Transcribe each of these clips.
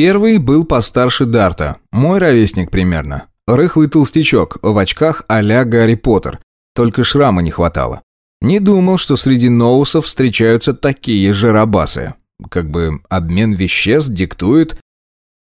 Первый был постарше Дарта, мой ровесник примерно. Рыхлый толстячок, в очках а-ля Гарри Поттер. Только шрама не хватало. Не думал, что среди ноусов встречаются такие же рабасы. Как бы обмен веществ диктует.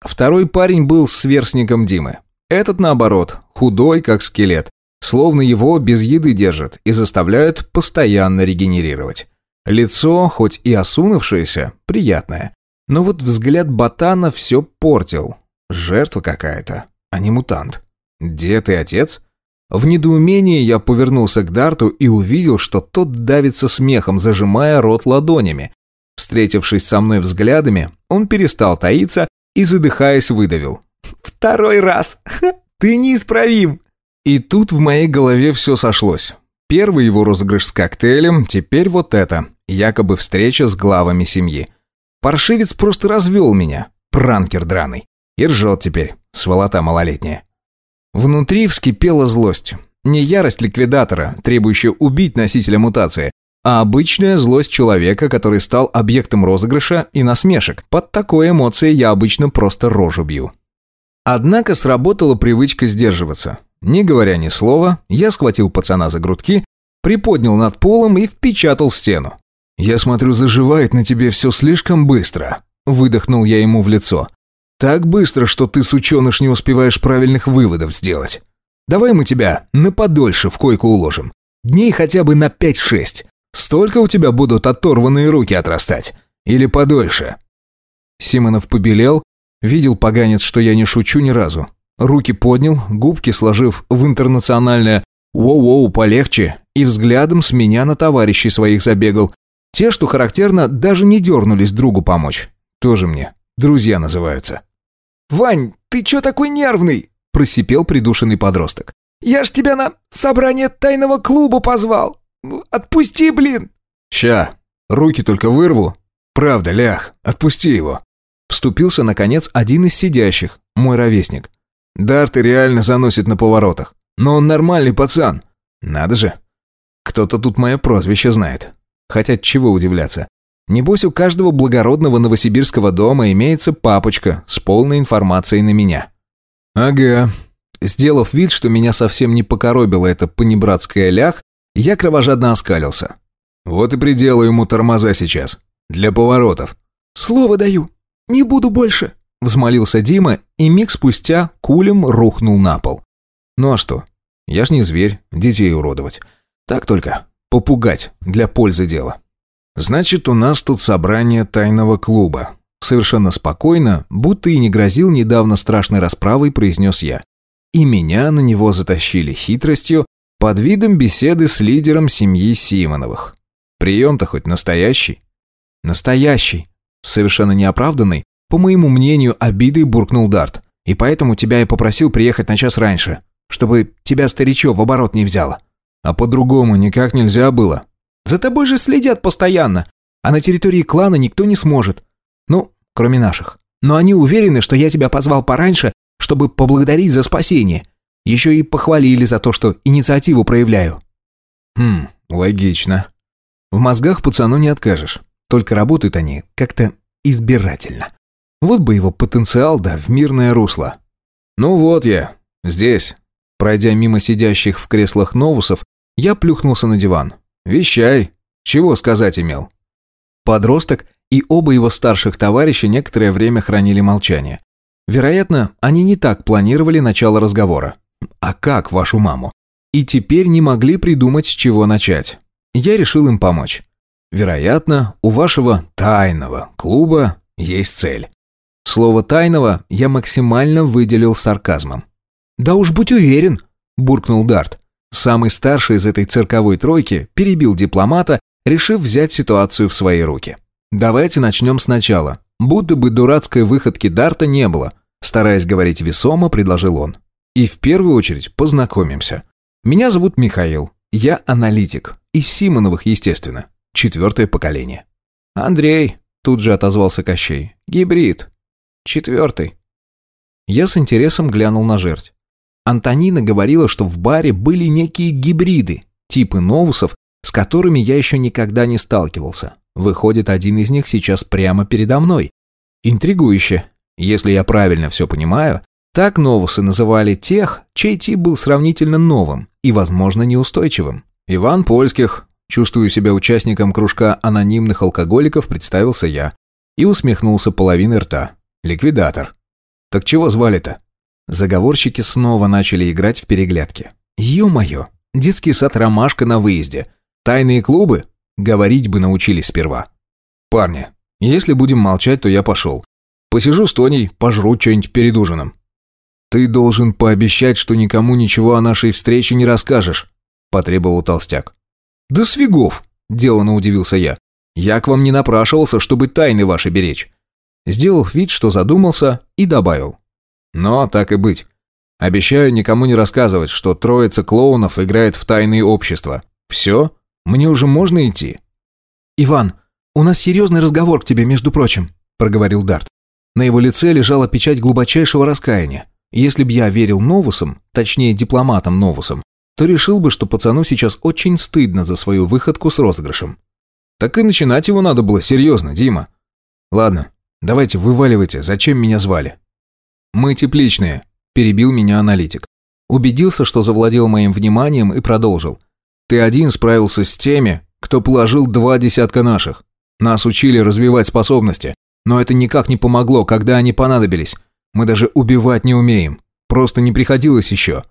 Второй парень был сверстником Димы. Этот, наоборот, худой, как скелет. Словно его без еды держат и заставляют постоянно регенерировать. Лицо, хоть и осунувшееся, приятное. Но вот взгляд ботана все портил. Жертва какая-то, а не мутант. Дед и отец? В недоумении я повернулся к Дарту и увидел, что тот давится смехом, зажимая рот ладонями. Встретившись со мной взглядами, он перестал таиться и, задыхаясь, выдавил. «Второй раз! Ты неисправим!» И тут в моей голове все сошлось. Первый его розыгрыш с коктейлем, теперь вот это, якобы встреча с главами семьи. Паршивец просто развел меня, пранкер драный. И ржет теперь, сволота малолетняя. Внутри вскипела злость. Не ярость ликвидатора, требующая убить носителя мутации, а обычная злость человека, который стал объектом розыгрыша и насмешек. Под такой эмоцией я обычно просто рожу бью. Однако сработала привычка сдерживаться. Не говоря ни слова, я схватил пацана за грудки, приподнял над полом и впечатал в стену. «Я смотрю, заживает на тебе все слишком быстро», – выдохнул я ему в лицо. «Так быстро, что ты, сученыш, не успеваешь правильных выводов сделать. Давай мы тебя на подольше в койку уложим. Дней хотя бы на 5-6. Столько у тебя будут оторванные руки отрастать. Или подольше». Симонов побелел, видел поганец, что я не шучу ни разу. Руки поднял, губки сложив в интернациональное «воу-воу, полегче» и взглядом с меня на товарищей своих забегал. Те, что характерно, даже не дернулись другу помочь. Тоже мне друзья называются. «Вань, ты чё такой нервный?» – просипел придушенный подросток. «Я ж тебя на собрание тайного клуба позвал. Отпусти, блин!» «Ща, руки только вырву. Правда, лях, отпусти его». Вступился, наконец, один из сидящих, мой ровесник. Дарты реально заносит на поворотах. Но он нормальный пацан. Надо же. Кто-то тут мое прозвище знает. Хотя чего удивляться. Небось, у каждого благородного новосибирского дома имеется папочка с полной информацией на меня. Ага. Сделав вид, что меня совсем не покоробило это понебратское лях, я кровожадно оскалился. Вот и приделаю ему тормоза сейчас. Для поворотов. Слово даю. Не буду больше. Взмолился Дима, и миг спустя кулем рухнул на пол. Ну а что? Я ж не зверь, детей уродовать. Так только, попугать, для пользы дела. Значит, у нас тут собрание тайного клуба. Совершенно спокойно, будто и не грозил недавно страшной расправой, произнес я. И меня на него затащили хитростью под видом беседы с лидером семьи Симоновых. Прием-то хоть настоящий? Настоящий. Совершенно неоправданный, по моему мнению, обидой буркнул Дарт. И поэтому тебя я попросил приехать на час раньше, чтобы тебя старичок в оборот не взяло. А по-другому никак нельзя было. За тобой же следят постоянно, а на территории клана никто не сможет. Ну, кроме наших. Но они уверены, что я тебя позвал пораньше, чтобы поблагодарить за спасение. Еще и похвалили за то, что инициативу проявляю. Хм, логично. В мозгах пацану не откажешь. Только работают они как-то избирательно. Вот бы его потенциал, да, в мирное русло. Ну вот я, здесь. Пройдя мимо сидящих в креслах новусов, я плюхнулся на диван. Вещай. Чего сказать имел? Подросток и оба его старших товарища некоторое время хранили молчание. Вероятно, они не так планировали начало разговора. А как вашу маму? И теперь не могли придумать, с чего начать. Я решил им помочь. Вероятно, у вашего тайного клуба есть цель. Слово «тайного» я максимально выделил сарказмом. «Да уж будь уверен», – буркнул Дарт. Самый старший из этой цирковой тройки перебил дипломата, решив взять ситуацию в свои руки. «Давайте начнем сначала. Будто бы дурацкой выходки Дарта не было», стараясь говорить весомо, предложил он. «И в первую очередь познакомимся. Меня зовут Михаил. Я аналитик. Из Симоновых, естественно. Четвертое поколение». «Андрей», тут же отозвался Кощей. «Гибрид. Четвертый. Я с интересом глянул на жерть. Антонина говорила, что в баре были некие гибриды, типы новусов, с которыми я еще никогда не сталкивался. Выходит, один из них сейчас прямо передо мной. Интригующе. Если я правильно все понимаю, так новусы называли тех, чей тип был сравнительно новым и, возможно, неустойчивым. Иван Польских, чувствуя себя участником кружка анонимных алкоголиков, представился я и усмехнулся половиной рта. Ликвидатор. Так чего звали-то? Заговорщики снова начали играть в переглядки. Ё-моё, детский сад «Ромашка» на выезде. Тайные клубы? Говорить бы научились сперва. Парни, если будем молчать, то я пошел. Посижу с Тоней, пожру что-нибудь перед ужином. Ты должен пообещать, что никому ничего о нашей встрече не расскажешь, потребовал толстяк. Да свигов, делано удивился я. Я к вам не напрашивался, чтобы тайны ваши беречь. Сделал вид, что задумался, и добавил. Но так и быть. Обещаю никому не рассказывать, что троица клоунов играет в тайные общества. Все? Мне уже можно идти?» «Иван, у нас серьезный разговор к тебе, между прочим», – проговорил Дарт. На его лице лежала печать глубочайшего раскаяния. Если б я верил Новусам, точнее дипломатам Новусам, то решил бы, что пацану сейчас очень стыдно за свою выходку с розыгрышем. Так и начинать его надо было серьезно, Дима. Ладно, давайте вываливайте, зачем меня звали. Мы тепличные, перебил меня аналитик. Убедился, что завладел моим вниманием и продолжил. Ты один справился с теми, кто положил два десятка наших. Нас учили развивать способности, но это никак не помогло, когда они понадобились. Мы даже убивать не умеем. Просто не приходилось еще.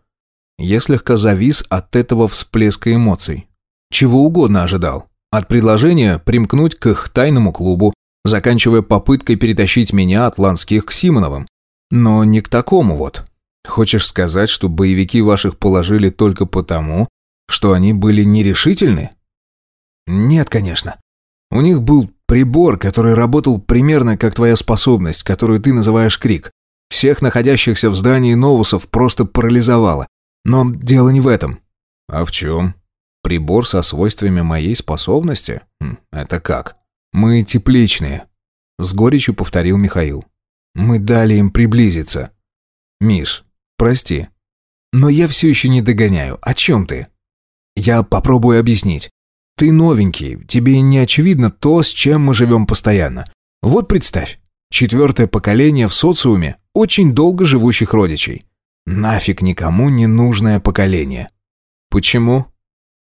Я слегка завис от этого всплеска эмоций. Чего угодно ожидал. От предложения примкнуть к их тайному клубу, заканчивая попыткой перетащить меня от Ланских к Симоновым. Но не к такому вот. Хочешь сказать, что боевики ваших положили только потому, что они были нерешительны? Нет, конечно. У них был прибор, который работал примерно как твоя способность, которую ты называешь крик. Всех находящихся в здании новусов просто парализовало. Но дело не в этом. А в чем? Прибор со свойствами моей способности? Хм, это как? Мы тепличные. С горечью повторил Михаил. Мы дали им приблизиться. Миш, прости. Но я все еще не догоняю. О чем ты? Я попробую объяснить. Ты новенький, тебе не очевидно то, с чем мы живем постоянно. Вот представь, четвертое поколение в социуме очень долго живущих родичей. Нафиг никому не нужное поколение. Почему?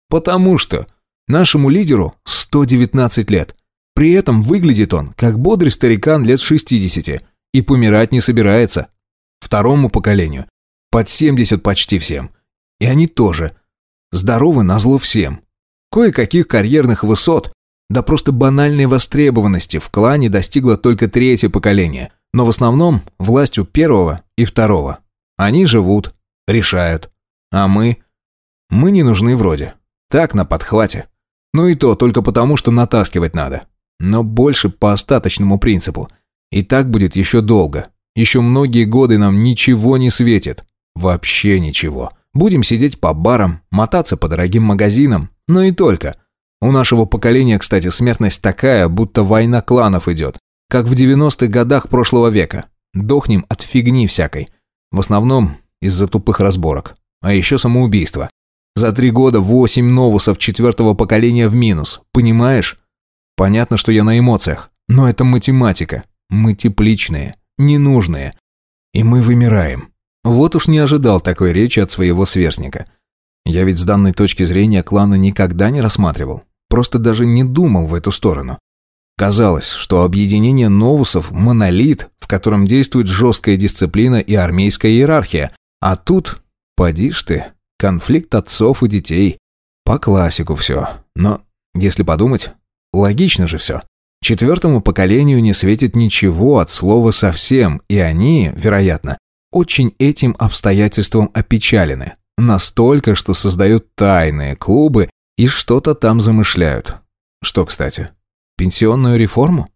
Потому что нашему лидеру 119 лет. При этом выглядит он, как бодрый старикан лет 60, и помирать не собирается. Второму поколению под 70 почти всем. И они тоже – Здоровы назло всем. Кое-каких карьерных высот, да просто банальной востребованности в клане достигло только третье поколение, но в основном властью первого и второго. Они живут, решают. А мы? Мы не нужны вроде. Так, на подхвате. Ну и то только потому, что натаскивать надо. Но больше по остаточному принципу. И так будет еще долго. Еще многие годы нам ничего не светит. Вообще ничего. Будем сидеть по барам, мотаться по дорогим магазинам, но и только. У нашего поколения, кстати, смертность такая, будто война кланов идет, как в 90-х годах прошлого века. Дохнем от фигни всякой. В основном из-за тупых разборок. А еще самоубийство. За три года восемь новусов четвертого поколения в минус. Понимаешь? Понятно, что я на эмоциях. Но это математика. Мы тепличные, ненужные. И мы вымираем. Вот уж не ожидал такой речи от своего сверстника. Я ведь с данной точки зрения клана никогда не рассматривал. Просто даже не думал в эту сторону. Казалось, что объединение новусов – монолит, в котором действует жесткая дисциплина и армейская иерархия. А тут, поди ты, конфликт отцов и детей. По классику все. Но, если подумать, логично же все. Четвертому поколению не светит ничего от слова совсем, и они, вероятно, очень этим обстоятельством опечалены. Настолько, что создают тайные клубы и что-то там замышляют. Что, кстати, пенсионную реформу?